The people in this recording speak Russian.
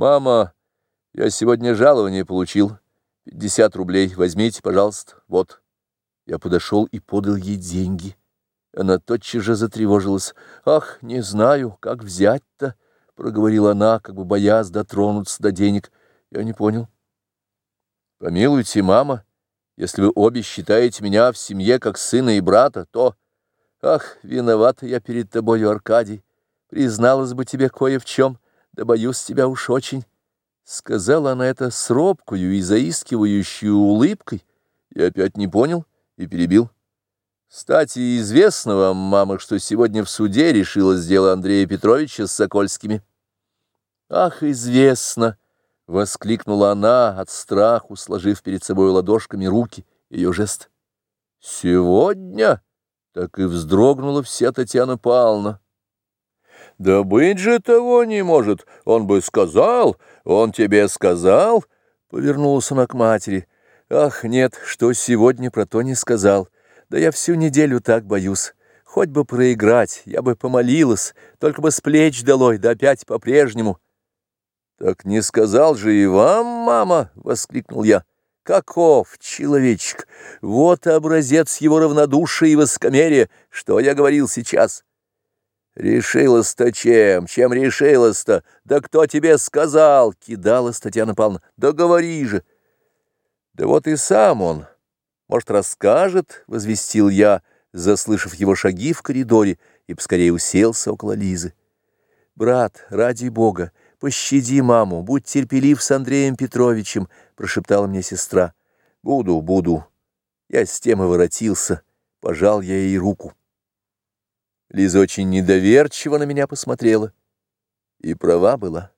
«Мама, я сегодня жалование получил. Пятьдесят рублей. Возьмите, пожалуйста. Вот». Я подошел и подал ей деньги. Она тотчас же затревожилась. «Ах, не знаю, как взять-то?» — проговорила она, как бы боясь дотронуться до денег. Я не понял. «Помилуйте, мама, если вы обе считаете меня в семье как сына и брата, то...» «Ах, виновата я перед тобою, Аркадий. Призналась бы тебе кое в чем, да боюсь тебя уж очень». Сказала она это с робкою и заискивающей улыбкой. Я опять не понял и перебил. Кстати, известно вам, мама, что сегодня в суде решилось дело Андрея Петровича с Сокольскими. Ах, известно! — воскликнула она от страху, сложив перед собой ладошками руки, ее жест. Сегодня? Так и вздрогнула вся Татьяна Павловна. Да быть же того не может, он бы сказал, он тебе сказал, — повернулась она к матери. Ах, нет, что сегодня про то не сказал. Да я всю неделю так боюсь. Хоть бы проиграть, я бы помолилась, только бы с плеч долой, да опять по-прежнему. Так не сказал же и вам, мама, — воскликнул я. Каков человечек! Вот образец его равнодушия и воскомерия, что я говорил сейчас. Решилась-то чем? Чем решилась-то? Да кто тебе сказал? Кидалась Татьяна Павловна. Да говори же. Да вот и сам он. Может, расскажет, — возвестил я, заслышав его шаги в коридоре, и поскорее уселся около Лизы. Брат, ради бога, пощади маму, будь терпелив с Андреем Петровичем, — прошептала мне сестра. Буду, буду. Я с тем и воротился, пожал я ей руку. Лиза очень недоверчиво на меня посмотрела. И права была.